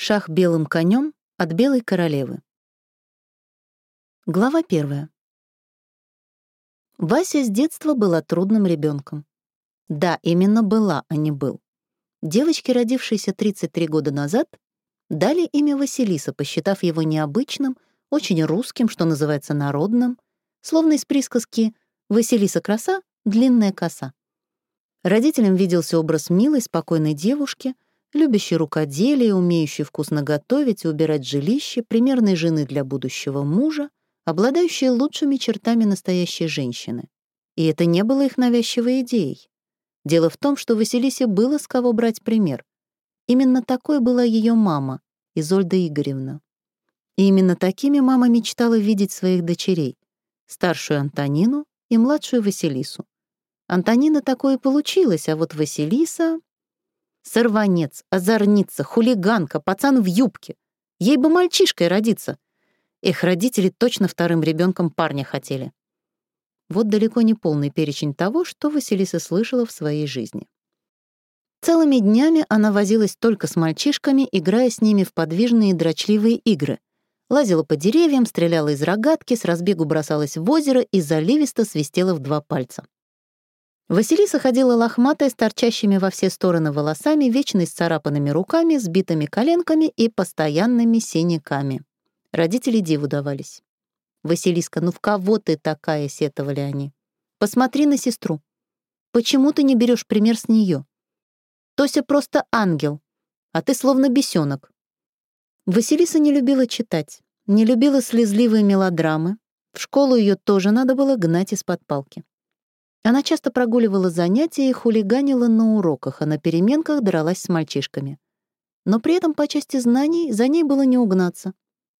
Шах белым конем от белой королевы. Глава первая. Вася с детства была трудным ребенком. Да, именно была, а не был. Девочке, родившейся 33 года назад, дали имя Василиса, посчитав его необычным, очень русским, что называется народным, словно из присказки «Василиса краса, длинная коса». Родителям виделся образ милой, спокойной девушки, любящей рукоделие, умеющей вкусно готовить и убирать жилище, примерной жены для будущего мужа, обладающей лучшими чертами настоящей женщины. И это не было их навязчивой идеей. Дело в том, что Василисе было с кого брать пример. Именно такой была ее мама, Изольда Игоревна. И именно такими мама мечтала видеть своих дочерей, старшую Антонину и младшую Василису. Антонина такое получилось, а вот Василиса... Сорванец, озорница, хулиганка, пацан в юбке. Ей бы мальчишкой родиться. Их родители точно вторым ребенком парня хотели. Вот далеко не полный перечень того, что Василиса слышала в своей жизни. Целыми днями она возилась только с мальчишками, играя с ними в подвижные дрочливые игры. Лазила по деревьям, стреляла из рогатки, с разбегу бросалась в озеро и заливисто свистела в два пальца. Василиса ходила лохматая, с торчащими во все стороны волосами, вечно исцарапанными руками, сбитыми коленками и постоянными синяками. Родители диву давались. «Василиска, ну в кого ты такая?» — сетовали они. «Посмотри на сестру. Почему ты не берешь пример с нее? Тося просто ангел, а ты словно бесенок». Василиса не любила читать, не любила слезливые мелодрамы. В школу ее тоже надо было гнать из-под палки. Она часто прогуливала занятия и хулиганила на уроках, а на переменках дралась с мальчишками. Но при этом по части знаний за ней было не угнаться.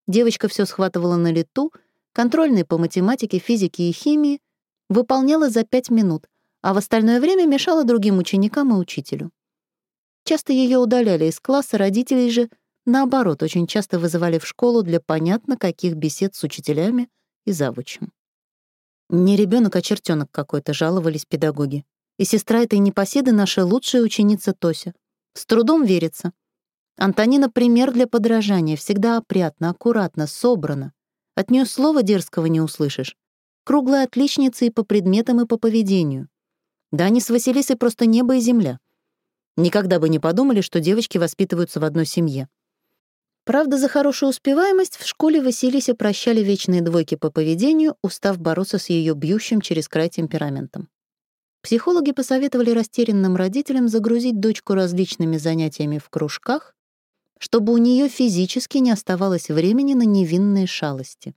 Девочка все схватывала на лету, контрольные по математике, физике и химии выполняла за пять минут, а в остальное время мешала другим ученикам и учителю. Часто ее удаляли из класса, родителей же, наоборот, очень часто вызывали в школу для понятно каких бесед с учителями и завучем. Не ребенок, а чертенок какой-то, жаловались педагоги. И сестра этой непоседы наша лучшая ученица Тося. С трудом верится. Антонина — пример для подражания, всегда опрятно, аккуратно, собрана. От нее слова дерзкого не услышишь. Круглая отличница и по предметам, и по поведению. Да они с Василисой просто небо и земля. Никогда бы не подумали, что девочки воспитываются в одной семье. Правда, за хорошую успеваемость в школе Василисе прощали вечные двойки по поведению, устав бороться с ее бьющим через край темпераментом. Психологи посоветовали растерянным родителям загрузить дочку различными занятиями в кружках, чтобы у нее физически не оставалось времени на невинные шалости.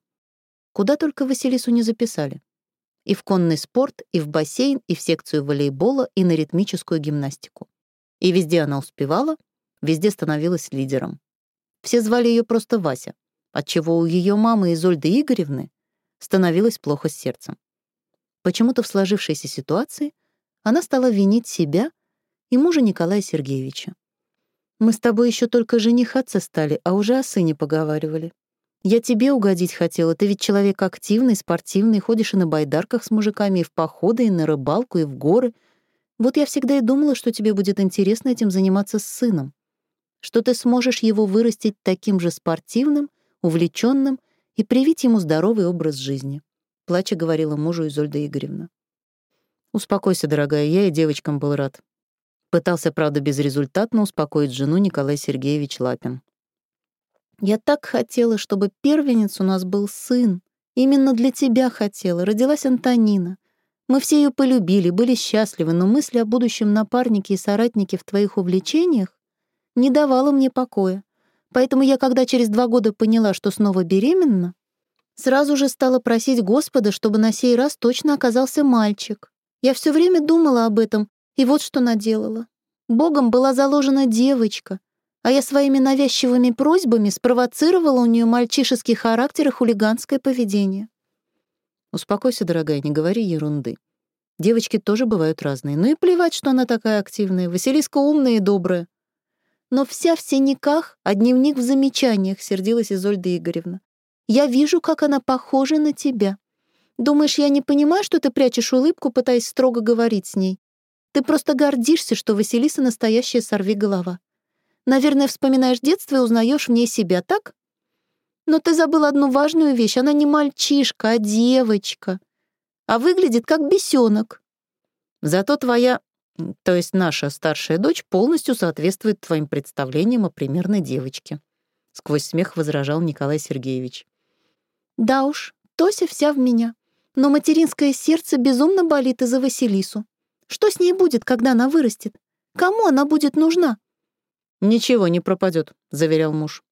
Куда только Василису не записали. И в конный спорт, и в бассейн, и в секцию волейбола, и на ритмическую гимнастику. И везде она успевала, везде становилась лидером. Все звали ее просто Вася, отчего у ее мамы Изольды Игоревны становилось плохо с сердцем. Почему-то в сложившейся ситуации она стала винить себя и мужа Николая Сергеевича. «Мы с тобой еще только женихаться стали, а уже о сыне поговаривали. Я тебе угодить хотела, ты ведь человек активный, спортивный, ходишь и на байдарках с мужиками, и в походы, и на рыбалку, и в горы. Вот я всегда и думала, что тебе будет интересно этим заниматься с сыном что ты сможешь его вырастить таким же спортивным, увлеченным и привить ему здоровый образ жизни», — плача говорила мужу Изольда Игоревна. «Успокойся, дорогая, я и девочкам был рад». Пытался, правда, безрезультатно успокоить жену Николай Сергеевич Лапин. «Я так хотела, чтобы первенец у нас был сын. Именно для тебя хотела. Родилась Антонина. Мы все ее полюбили, были счастливы, но мысли о будущем напарнике и соратнике в твоих увлечениях не давала мне покоя. Поэтому я, когда через два года поняла, что снова беременна, сразу же стала просить Господа, чтобы на сей раз точно оказался мальчик. Я все время думала об этом, и вот что наделала. Богом была заложена девочка, а я своими навязчивыми просьбами спровоцировала у нее мальчишеский характер и хулиганское поведение. Успокойся, дорогая, не говори ерунды. Девочки тоже бывают разные. Ну и плевать, что она такая активная. Василиска умная и добрая но вся в синяках, а дневник в замечаниях», — сердилась Изольда Игоревна. «Я вижу, как она похожа на тебя. Думаешь, я не понимаю, что ты прячешь улыбку, пытаясь строго говорить с ней? Ты просто гордишься, что Василиса настоящая сорвиголова. Наверное, вспоминаешь детство и узнаешь в ней себя, так? Но ты забыл одну важную вещь. Она не мальчишка, а девочка. А выглядит как бесенок. Зато твоя, то есть наша старшая дочь, полностью соответствует твоим представлениям о примерной девочке. Сквозь смех возражал Николай Сергеевич. Да уж, Тося вся в меня. Но материнское сердце безумно болит из-за Василису. Что с ней будет, когда она вырастет? Кому она будет нужна? «Ничего не пропадет», — заверял муж.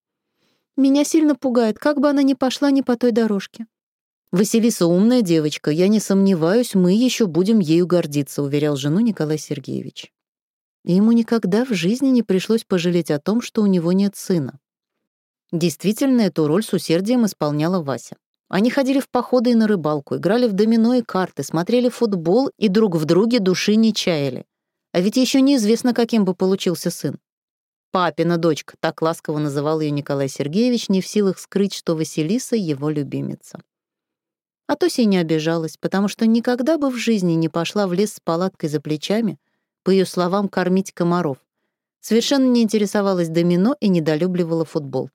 Меня сильно пугает, как бы она ни пошла не по той дорожке. «Василиса умная девочка, я не сомневаюсь, мы еще будем ею гордиться», — уверял жену Николай Сергеевич. И ему никогда в жизни не пришлось пожалеть о том, что у него нет сына. Действительно, эту роль с усердием исполняла Вася. Они ходили в походы и на рыбалку, играли в домино и карты, смотрели футбол и друг в друге души не чаяли. А ведь еще неизвестно, каким бы получился сын. Папина дочка, так ласково называл ее Николай Сергеевич, не в силах скрыть, что Василиса — его любимица. А Тося не обижалась, потому что никогда бы в жизни не пошла в лес с палаткой за плечами, по ее словам, кормить комаров. Совершенно не интересовалась домино и недолюбливала футбол.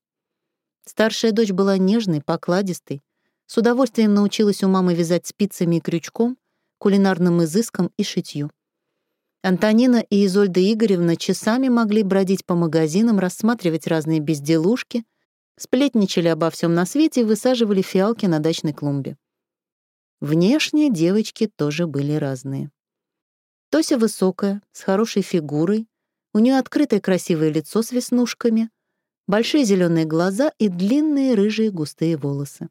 Старшая дочь была нежной, покладистой, с удовольствием научилась у мамы вязать спицами и крючком, кулинарным изыском и шитью. Антонина и Изольда Игоревна часами могли бродить по магазинам, рассматривать разные безделушки, сплетничали обо всем на свете и высаживали фиалки на дачной клумбе. Внешне девочки тоже были разные. Тося высокая, с хорошей фигурой, у нее открытое красивое лицо с веснушками, большие зеленые глаза и длинные рыжие густые волосы.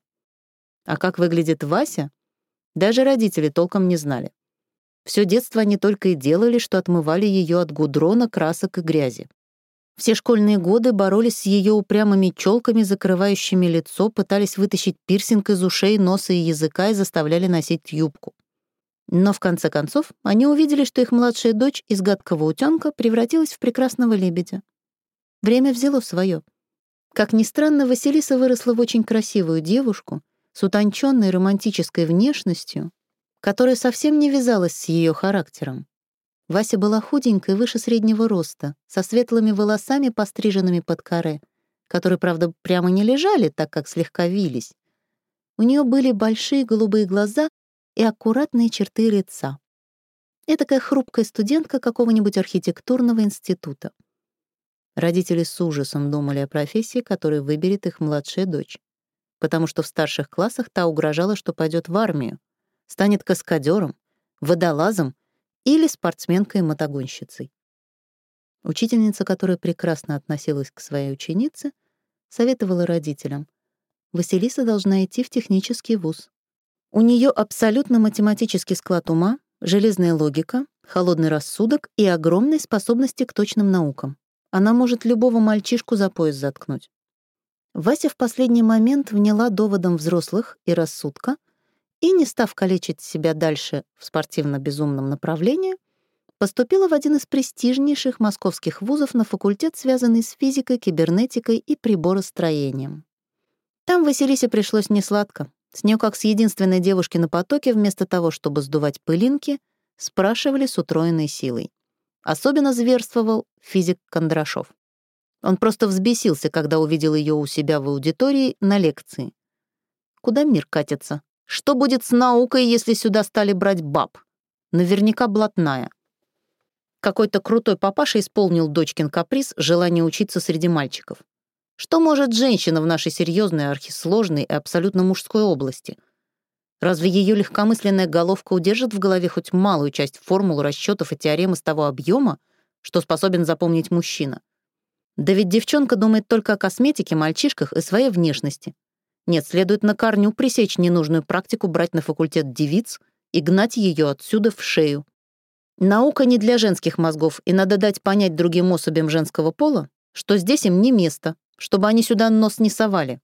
А как выглядит Вася, даже родители толком не знали. Все детство они только и делали, что отмывали ее от гудрона, красок и грязи. Все школьные годы боролись с ее упрямыми челками, закрывающими лицо, пытались вытащить пирсинг из ушей, носа и языка и заставляли носить юбку. Но в конце концов они увидели, что их младшая дочь из гадкого утенка превратилась в прекрасного лебедя. Время взяло свое. Как ни странно, Василиса выросла в очень красивую девушку с утонченной романтической внешностью, которая совсем не вязалась с ее характером. Вася была худенькой, выше среднего роста, со светлыми волосами, постриженными под каре, которые, правда, прямо не лежали, так как слегка вились. У нее были большие голубые глаза и аккуратные черты лица. Этакая хрупкая студентка какого-нибудь архитектурного института. Родители с ужасом думали о профессии, которую выберет их младшая дочь, потому что в старших классах та угрожала, что пойдет в армию, станет каскадером, водолазом или спортсменкой-мотогонщицей. Учительница, которая прекрасно относилась к своей ученице, советовала родителям. Василиса должна идти в технический вуз. У нее абсолютно математический склад ума, железная логика, холодный рассудок и огромные способности к точным наукам. Она может любого мальчишку за пояс заткнуть. Вася в последний момент вняла доводом взрослых и рассудка — и, не став калечить себя дальше в спортивно-безумном направлении, поступила в один из престижнейших московских вузов на факультет, связанный с физикой, кибернетикой и приборостроением. Там Василисе пришлось несладко. С нее, как с единственной девушки на потоке, вместо того, чтобы сдувать пылинки, спрашивали с утроенной силой. Особенно зверствовал физик Кондрашов. Он просто взбесился, когда увидел ее у себя в аудитории на лекции. Куда мир катится? Что будет с наукой, если сюда стали брать баб? Наверняка блатная. Какой-то крутой папаша исполнил дочкин каприз желание учиться среди мальчиков. Что может женщина в нашей серьезной, архисложной и абсолютно мужской области? Разве ее легкомысленная головка удержит в голове хоть малую часть формул, расчетов и теорем из того объема, что способен запомнить мужчина? Да ведь девчонка думает только о косметике, мальчишках и своей внешности. Нет, следует на корню пресечь ненужную практику брать на факультет девиц и гнать ее отсюда в шею. Наука не для женских мозгов, и надо дать понять другим особям женского пола, что здесь им не место, чтобы они сюда нос не совали.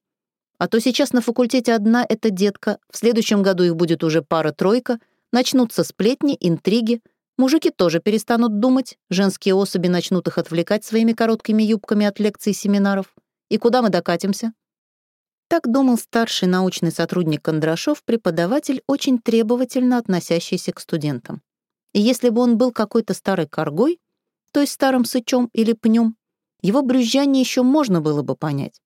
А то сейчас на факультете одна эта детка, в следующем году их будет уже пара-тройка, начнутся сплетни, интриги, мужики тоже перестанут думать, женские особи начнут их отвлекать своими короткими юбками от лекций и семинаров. И куда мы докатимся? Так думал старший научный сотрудник Кондрашов, преподаватель, очень требовательно относящийся к студентам. И если бы он был какой-то старой коргой, то есть старым сычом или пнем, Его брюзжание еще можно было бы понять.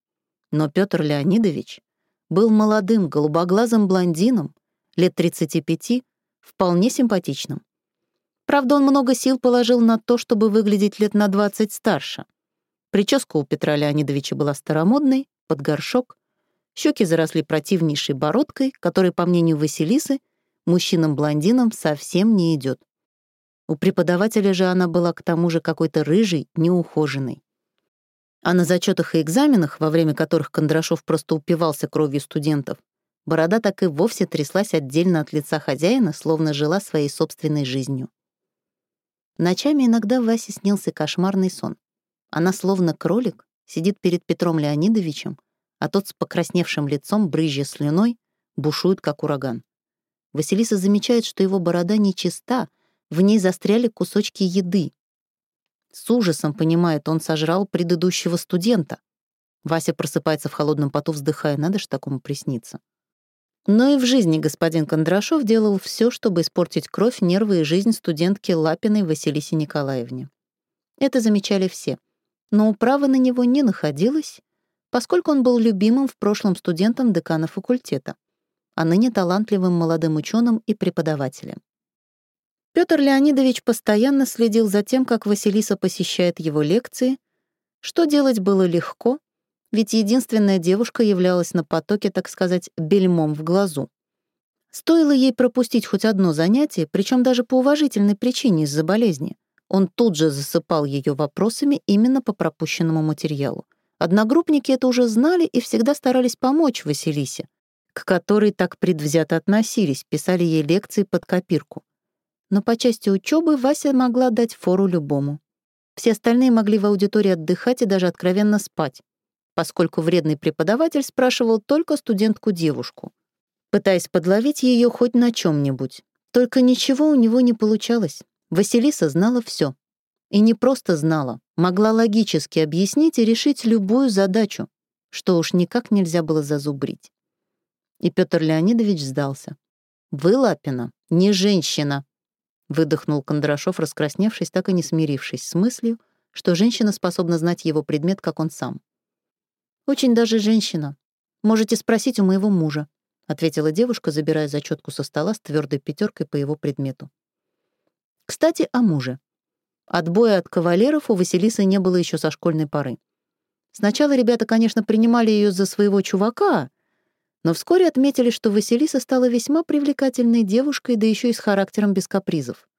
Но Петр Леонидович был молодым, голубоглазым блондином, лет 35, вполне симпатичным. Правда, он много сил положил на то, чтобы выглядеть лет на 20 старше. Прическа у Петра Леонидовича была старомодной, под горшок, щеки заросли противнейшей бородкой, которая, по мнению Василисы, мужчинам-блондинам совсем не идет. У преподавателя же она была к тому же какой-то рыжей, неухоженной. А на зачетах и экзаменах, во время которых Кондрашов просто упивался кровью студентов, борода так и вовсе тряслась отдельно от лица хозяина, словно жила своей собственной жизнью. Ночами иногда Васе снился кошмарный сон. Она, словно кролик, сидит перед Петром Леонидовичем, а тот с покрасневшим лицом, брызжа слюной, бушует, как ураган. Василиса замечает, что его борода нечиста, в ней застряли кусочки еды, с ужасом понимает, он сожрал предыдущего студента. Вася просыпается в холодном поту, вздыхая, надо ж такому присниться. Но и в жизни господин Кондрашов делал все, чтобы испортить кровь, нервы и жизнь студентки Лапиной Василисе Николаевне. Это замечали все. Но управа на него не находилось, поскольку он был любимым в прошлом студентом декана факультета, а ныне талантливым молодым ученым и преподавателем. Петр Леонидович постоянно следил за тем, как Василиса посещает его лекции. Что делать было легко, ведь единственная девушка являлась на потоке, так сказать, бельмом в глазу. Стоило ей пропустить хоть одно занятие, причем даже по уважительной причине из-за болезни. Он тут же засыпал ее вопросами именно по пропущенному материалу. Одногруппники это уже знали и всегда старались помочь Василисе, к которой так предвзято относились, писали ей лекции под копирку но по части учебы Вася могла дать фору любому. Все остальные могли в аудитории отдыхать и даже откровенно спать, поскольку вредный преподаватель спрашивал только студентку-девушку, пытаясь подловить ее хоть на чем нибудь Только ничего у него не получалось. Василиса знала все. И не просто знала, могла логически объяснить и решить любую задачу, что уж никак нельзя было зазубрить. И Петр Леонидович сдался. «Вы, Лапина, не женщина», Выдохнул Кондрашов, раскрасневшись, так и не смирившись с мыслью, что женщина способна знать его предмет, как он сам. «Очень даже женщина. Можете спросить у моего мужа», — ответила девушка, забирая зачетку со стола с твердой пятеркой по его предмету. Кстати, о муже. Отбоя от кавалеров у Василисы не было еще со школьной поры. Сначала ребята, конечно, принимали ее за своего чувака, но вскоре отметили, что Василиса стала весьма привлекательной девушкой, да еще и с характером без капризов.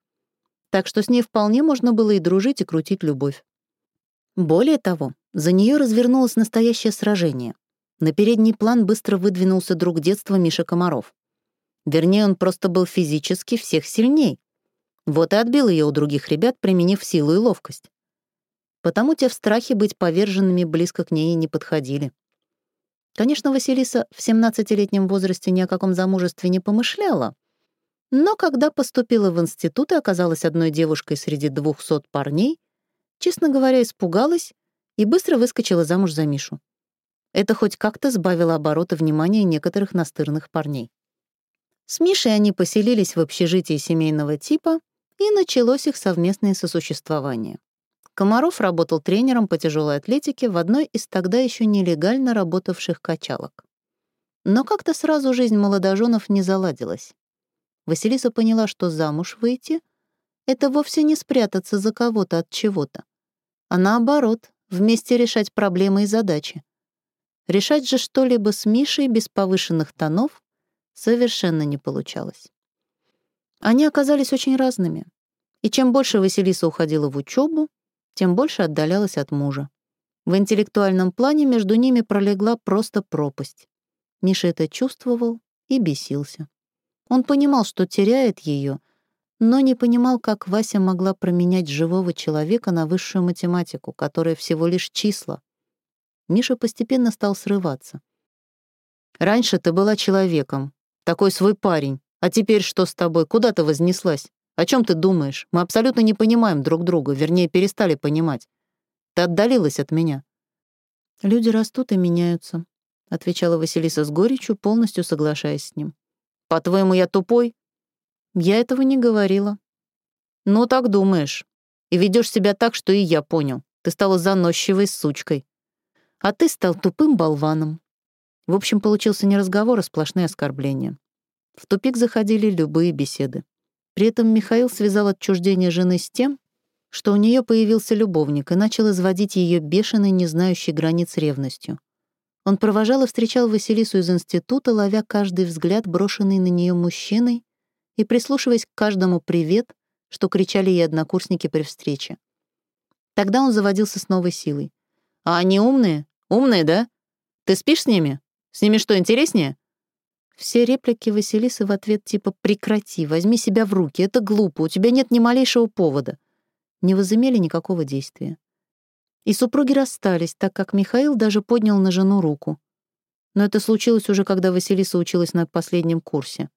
Так что с ней вполне можно было и дружить, и крутить любовь. Более того, за нее развернулось настоящее сражение. На передний план быстро выдвинулся друг детства Миша Комаров. Вернее, он просто был физически всех сильней. Вот и отбил ее у других ребят, применив силу и ловкость. Потому те в страхе быть поверженными близко к ней не подходили. Конечно, Василиса в 17-летнем возрасте ни о каком замужестве не помышляла, но когда поступила в институт и оказалась одной девушкой среди двухсот парней, честно говоря, испугалась и быстро выскочила замуж за Мишу. Это хоть как-то сбавило обороты внимания некоторых настырных парней. С Мишей они поселились в общежитии семейного типа, и началось их совместное сосуществование. Комаров работал тренером по тяжелой атлетике в одной из тогда еще нелегально работавших качалок. Но как-то сразу жизнь молодоженов не заладилась. Василиса поняла, что замуж выйти — это вовсе не спрятаться за кого-то от чего-то, а наоборот, вместе решать проблемы и задачи. Решать же что-либо с Мишей без повышенных тонов совершенно не получалось. Они оказались очень разными, и чем больше Василиса уходила в учебу, тем больше отдалялась от мужа. В интеллектуальном плане между ними пролегла просто пропасть. Миша это чувствовал и бесился. Он понимал, что теряет ее, но не понимал, как Вася могла променять живого человека на высшую математику, которая всего лишь числа. Миша постепенно стал срываться. «Раньше ты была человеком, такой свой парень, а теперь что с тобой? Куда ты вознеслась? О чем ты думаешь? Мы абсолютно не понимаем друг друга, вернее, перестали понимать. Ты отдалилась от меня». «Люди растут и меняются», — отвечала Василиса с горечью, полностью соглашаясь с ним. «По-твоему, я тупой?» «Я этого не говорила». «Ну, так думаешь. И ведешь себя так, что и я понял. Ты стала заносчивой сучкой. А ты стал тупым болваном. В общем, получился не разговор, а сплошные оскорбления. В тупик заходили любые беседы. При этом Михаил связал отчуждение жены с тем, что у нее появился любовник и начал изводить ее бешеной, не знающей границ ревностью. Он провожал и встречал Василису из института, ловя каждый взгляд, брошенный на нее мужчиной, и прислушиваясь к каждому «привет», что кричали ей однокурсники при встрече. Тогда он заводился с новой силой. «А они умные? Умные, да? Ты спишь с ними? С ними что, интереснее?» Все реплики Василисы в ответ типа «прекрати, возьми себя в руки, это глупо, у тебя нет ни малейшего повода» не возымели никакого действия. И супруги расстались, так как Михаил даже поднял на жену руку. Но это случилось уже, когда Василиса училась на последнем курсе.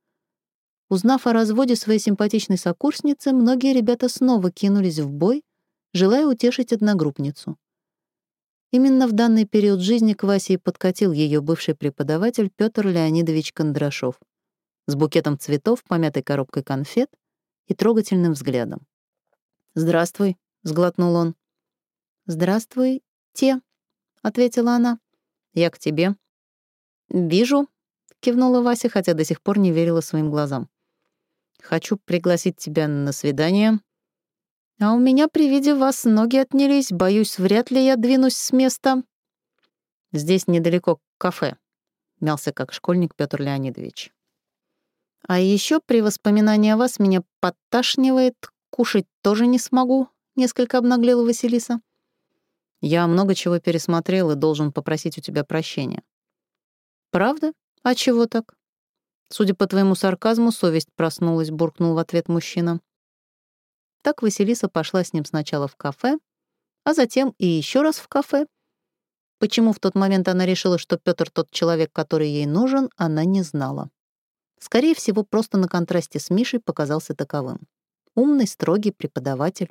Узнав о разводе своей симпатичной сокурсницы, многие ребята снова кинулись в бой, желая утешить одногруппницу. Именно в данный период жизни к Васе и подкатил ее бывший преподаватель Петр Леонидович Кондрашов с букетом цветов, помятой коробкой конфет и трогательным взглядом. «Здравствуй», — сглотнул он. «Здравствуй, те», — ответила она. «Я к тебе». «Вижу», — кивнула Вася, хотя до сих пор не верила своим глазам. «Хочу пригласить тебя на свидание». «А у меня при виде вас ноги отнялись. Боюсь, вряд ли я двинусь с места». «Здесь недалеко кафе», — мялся как школьник Петр Леонидович. «А еще при воспоминании о вас меня подташнивает, кушать тоже не смогу», — несколько обнаглела Василиса. Я много чего пересмотрел и должен попросить у тебя прощения. Правда? А чего так? Судя по твоему сарказму, совесть проснулась, буркнул в ответ мужчина. Так Василиса пошла с ним сначала в кафе, а затем и еще раз в кафе. Почему в тот момент она решила, что Петр тот человек, который ей нужен, она не знала. Скорее всего, просто на контрасте с Мишей показался таковым. Умный, строгий преподаватель,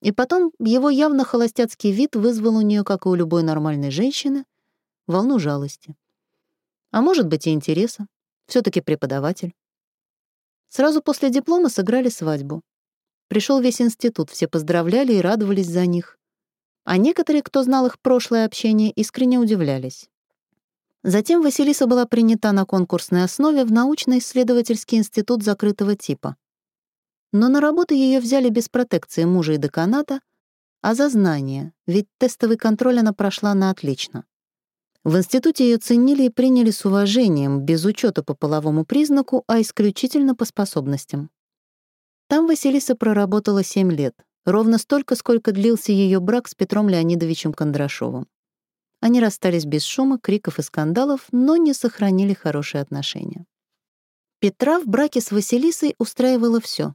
и потом его явно холостяцкий вид вызвал у нее, как и у любой нормальной женщины, волну жалости. А может быть и интереса. все таки преподаватель. Сразу после диплома сыграли свадьбу. Пришел весь институт, все поздравляли и радовались за них. А некоторые, кто знал их прошлое общение, искренне удивлялись. Затем Василиса была принята на конкурсной основе в научно-исследовательский институт закрытого типа — но на работу ее взяли без протекции мужа и деканата, а за знания, ведь тестовый контроль она прошла на отлично. В институте ее ценили и приняли с уважением, без учета по половому признаку, а исключительно по способностям. Там Василиса проработала 7 лет, ровно столько, сколько длился ее брак с Петром Леонидовичем Кондрашовым. Они расстались без шума, криков и скандалов, но не сохранили хорошие отношения. Петра в браке с Василисой устраивало все: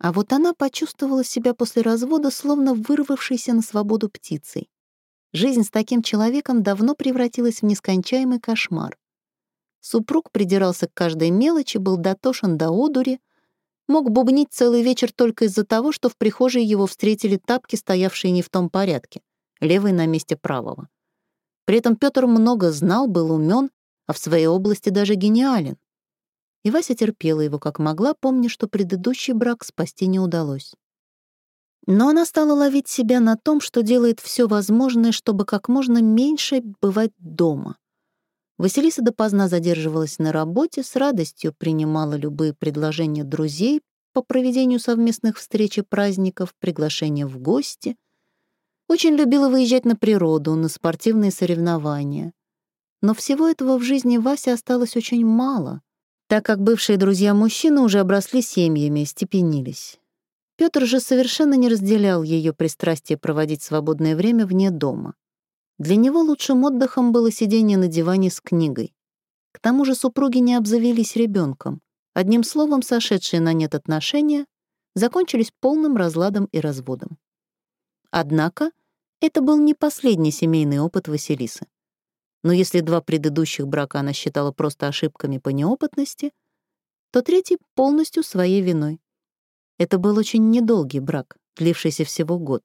а вот она почувствовала себя после развода словно вырвавшейся на свободу птицей. Жизнь с таким человеком давно превратилась в нескончаемый кошмар. Супруг придирался к каждой мелочи, был дотошен до одури, мог бубнить целый вечер только из-за того, что в прихожей его встретили тапки, стоявшие не в том порядке, левый на месте правого. При этом Петр много знал, был умен, а в своей области даже гениален. И Вася терпела его как могла, помня, что предыдущий брак спасти не удалось. Но она стала ловить себя на том, что делает все возможное, чтобы как можно меньше бывать дома. Василиса допоздна задерживалась на работе, с радостью принимала любые предложения друзей по проведению совместных встреч и праздников, приглашения в гости. Очень любила выезжать на природу, на спортивные соревнования. Но всего этого в жизни Васи осталось очень мало — так как бывшие друзья мужчины уже обросли семьями и степенились. Пётр же совершенно не разделял ее пристрастие проводить свободное время вне дома. Для него лучшим отдыхом было сидение на диване с книгой. К тому же супруги не обзавелись ребенком. Одним словом, сошедшие на нет отношения закончились полным разладом и разводом. Однако это был не последний семейный опыт Василисы. Но если два предыдущих брака она считала просто ошибками по неопытности, то третий — полностью своей виной. Это был очень недолгий брак, длившийся всего год.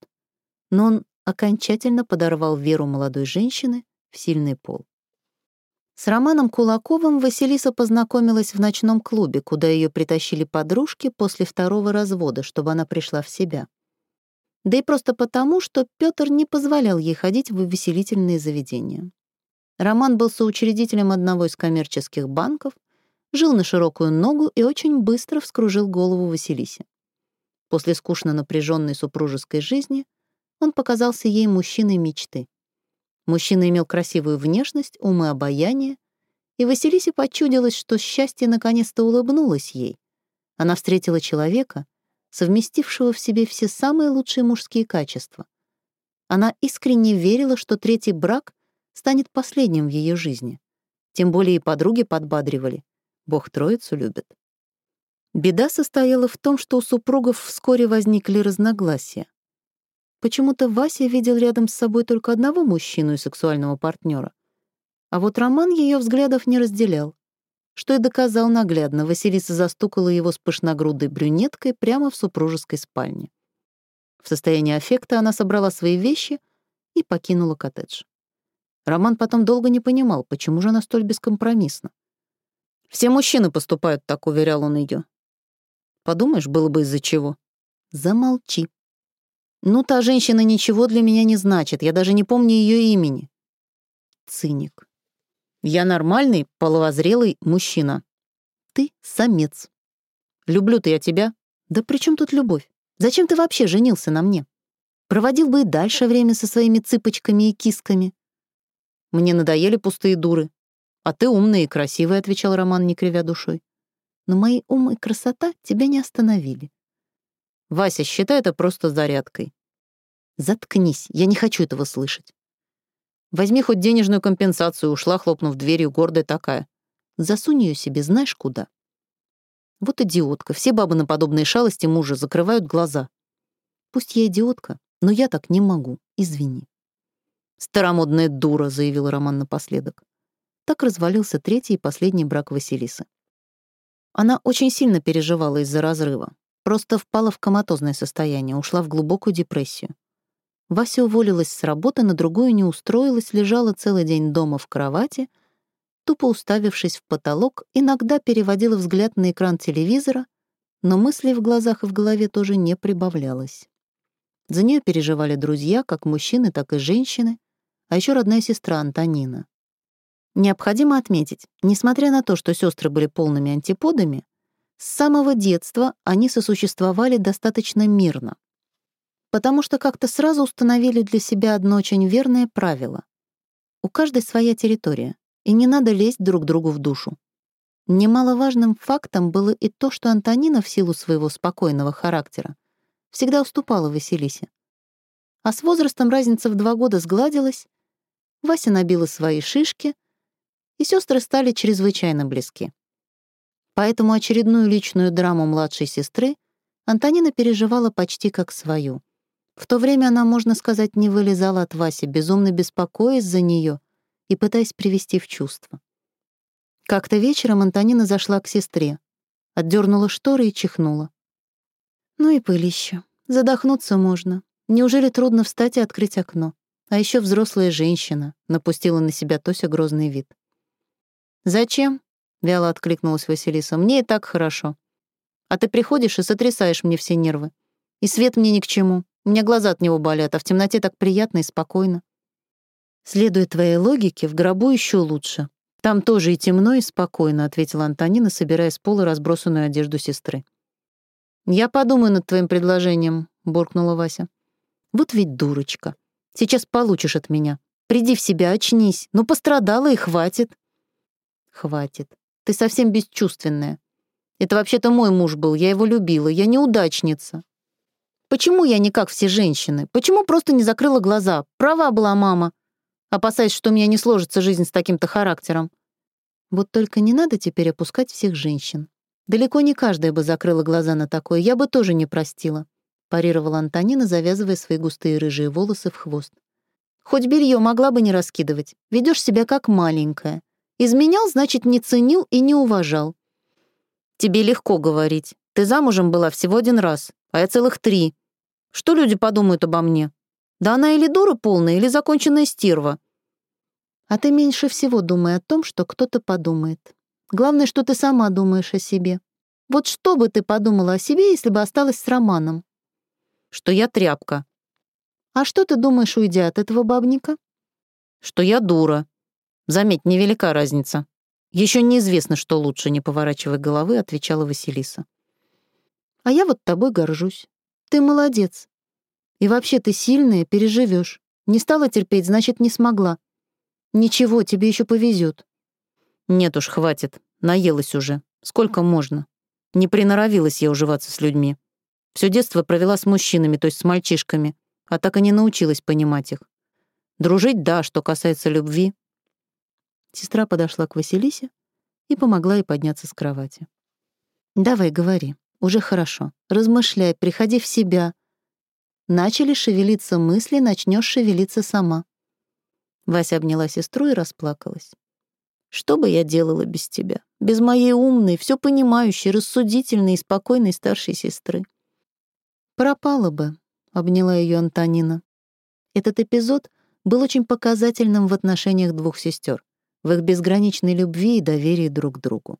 Но он окончательно подорвал веру молодой женщины в сильный пол. С Романом Кулаковым Василиса познакомилась в ночном клубе, куда ее притащили подружки после второго развода, чтобы она пришла в себя. Да и просто потому, что Петр не позволял ей ходить в увеселительные заведения. Роман был соучредителем одного из коммерческих банков, жил на широкую ногу и очень быстро вскружил голову Василисе. После скучно напряженной супружеской жизни он показался ей мужчиной мечты. Мужчина имел красивую внешность, ум и обаяние, и Василисе почудилось, что счастье наконец-то улыбнулось ей. Она встретила человека, совместившего в себе все самые лучшие мужские качества. Она искренне верила, что третий брак станет последним в ее жизни. Тем более и подруги подбадривали. Бог Троицу любит. Беда состояла в том, что у супругов вскоре возникли разногласия. Почему-то Вася видел рядом с собой только одного мужчину и сексуального партнера. А вот Роман ее взглядов не разделял. Что и доказал наглядно, Василиса застукала его с пышногрудой брюнеткой прямо в супружеской спальне. В состоянии аффекта она собрала свои вещи и покинула коттедж. Роман потом долго не понимал, почему же она столь бескомпромиссна. «Все мужчины поступают так», — уверял он ее. «Подумаешь, было бы из-за чего». «Замолчи». «Ну, та женщина ничего для меня не значит, я даже не помню ее имени». Циник. «Я нормальный, половозрелый мужчина. Ты самец. Люблю-то я тебя. Да при чем тут любовь? Зачем ты вообще женился на мне? Проводил бы и дальше время со своими цыпочками и кисками. Мне надоели пустые дуры. А ты умный и красивый, — отвечал Роман, не кривя душой. Но мои ум и красота тебя не остановили. Вася, считай это просто зарядкой. Заткнись, я не хочу этого слышать. Возьми хоть денежную компенсацию, ушла, хлопнув дверью, гордая такая. Засунь ее себе знаешь куда. Вот идиотка, все бабы на подобные шалости мужа закрывают глаза. Пусть я идиотка, но я так не могу, извини. «Старомодная дура», — заявил Роман напоследок. Так развалился третий и последний брак Василисы. Она очень сильно переживала из-за разрыва. Просто впала в коматозное состояние, ушла в глубокую депрессию. Вася уволилась с работы, на другую не устроилась, лежала целый день дома в кровати, тупо уставившись в потолок, иногда переводила взгляд на экран телевизора, но мыслей в глазах и в голове тоже не прибавлялось. За нее переживали друзья, как мужчины, так и женщины, а еще родная сестра Антонина. Необходимо отметить, несмотря на то, что сестры были полными антиподами, с самого детства они сосуществовали достаточно мирно, потому что как-то сразу установили для себя одно очень верное правило. У каждой своя территория, и не надо лезть друг другу в душу. Немаловажным фактом было и то, что Антонина в силу своего спокойного характера всегда уступала Василисе. А с возрастом разница в два года сгладилась, Вася набила свои шишки, и сестры стали чрезвычайно близки. Поэтому очередную личную драму младшей сестры Антонина переживала почти как свою. В то время она, можно сказать, не вылезала от Васи, безумно беспокоясь за нее и пытаясь привести в чувство. Как-то вечером Антонина зашла к сестре, отдернула шторы и чихнула. Ну и пылище. Задохнуться можно. Неужели трудно встать и открыть окно? А еще взрослая женщина напустила на себя Тося грозный вид. «Зачем?» — вяло откликнулась Василиса. «Мне и так хорошо. А ты приходишь и сотрясаешь мне все нервы. И свет мне ни к чему. У меня глаза от него болят, а в темноте так приятно и спокойно». «Следуя твоей логике, в гробу еще лучше. Там тоже и темно, и спокойно», — ответила Антонина, собирая с пола разбросанную одежду сестры. «Я подумаю над твоим предложением», — буркнула Вася. «Вот ведь дурочка. Сейчас получишь от меня. Приди в себя, очнись. Ну, пострадала и хватит». «Хватит. Ты совсем бесчувственная. Это вообще-то мой муж был, я его любила, я неудачница. Почему я не как все женщины? Почему просто не закрыла глаза? Права была мама, опасаясь, что у меня не сложится жизнь с таким-то характером. Вот только не надо теперь опускать всех женщин. Далеко не каждая бы закрыла глаза на такое, я бы тоже не простила парировала Антонина, завязывая свои густые рыжие волосы в хвост. Хоть белье могла бы не раскидывать. Ведешь себя как маленькая. Изменял, значит, не ценил и не уважал. Тебе легко говорить. Ты замужем была всего один раз, а я целых три. Что люди подумают обо мне? Да она или дура полная, или законченная стерва. А ты меньше всего думай о том, что кто-то подумает. Главное, что ты сама думаешь о себе. Вот что бы ты подумала о себе, если бы осталась с Романом? что я тряпка, А что ты думаешь, уйдя от этого бабника? Что я дура. Заметь, невелика разница. Еще неизвестно, что лучше, не поворачивая головы, отвечала Василиса. А я вот тобой горжусь. Ты молодец. И вообще ты сильная, переживешь. Не стала терпеть, значит, не смогла. Ничего, тебе еще повезет. Нет уж, хватит. Наелась уже. Сколько можно? Не приноровилась я уживаться с людьми. Все детство провела с мужчинами, то есть с мальчишками, а так и не научилась понимать их. Дружить — да, что касается любви. Сестра подошла к Василисе и помогла ей подняться с кровати. «Давай, говори. Уже хорошо. Размышляй, приходи в себя. Начали шевелиться мысли, начнешь шевелиться сама». Вася обняла сестру и расплакалась. «Что бы я делала без тебя? Без моей умной, все понимающей, рассудительной и спокойной старшей сестры?» «Пропала бы», — обняла ее Антонина. Этот эпизод был очень показательным в отношениях двух сестер, в их безграничной любви и доверии друг к другу.